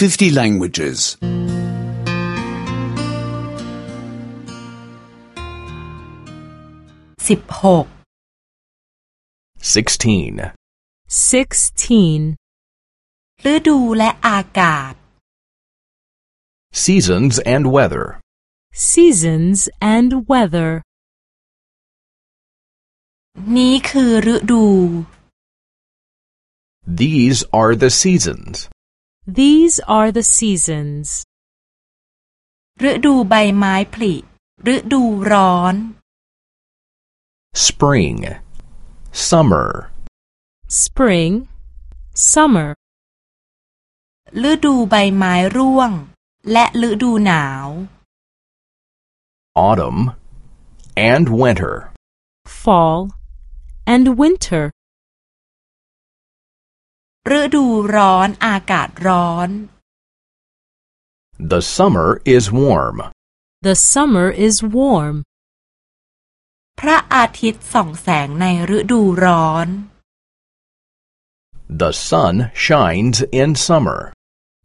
50 languages. สิบหก 16. 16. ฤดูและอากาศ Seasons and weather. Seasons and weather. นี้คือฤดู These are the seasons. These are the seasons. ฤดูใบไม้ผลิฤดูร้อน Spring. Summer. Spring. Summer. ฤดูใบไม้ร่วง และฤดูหนาว Autumn. And winter. Fall. And winter. ฤดูร้อนอากาศร้อน The summer is warm. The summer is warm. พระอาทิตย์ส่องแสงในฤดูร้อน The sun shines in summer.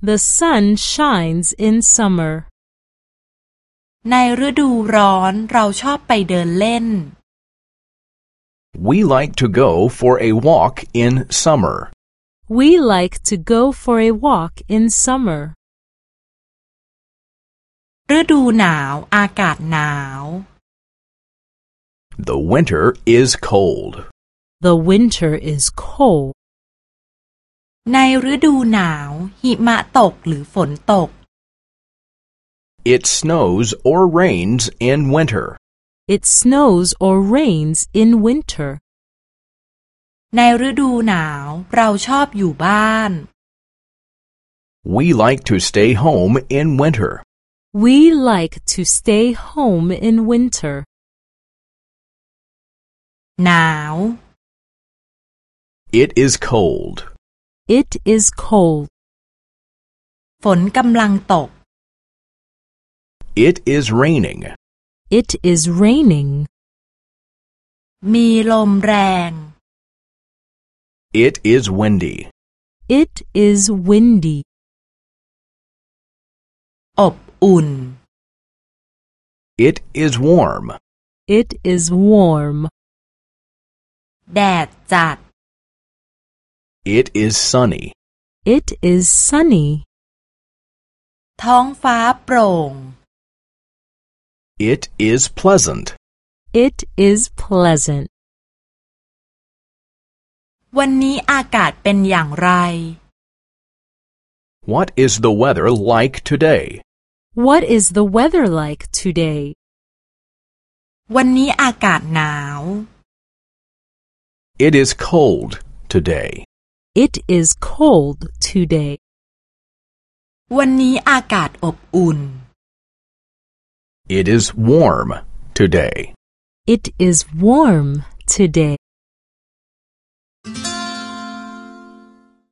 The sun shines in summer. ในฤดูร้อนเราชอบไปเดินเล่น We like to go for a walk in summer. We like to go for a walk in summer. ฤดูหนาวอากาศหนาว The winter is cold. The winter is cold. ในฤดูหนาว หิมะตกหรือฝนตก It snows or rains in winter. It snows or rains in winter. ในฤดูหนาวเราชอบอยู่บ้าน We like to stay home in winter. We like to stay home in winter. หนาว It is cold. It is cold. ฝนกำลังตก It is raining. It is raining. มีลมแรง It is windy. It is windy. อบอุ่น It is warm. It is warm. แดดจัด It is sunny. It is sunny. ท้องฟ้าโปร่ง It is pleasant. It is pleasant. วันนี้อากาศเป็นอย่างไร What is the weather like today? What is the weather like today? วันนี้อากาศหนาว It is cold today. It is cold today. วันนี้อากาศอบอุ่น It is warm today. It is warm today.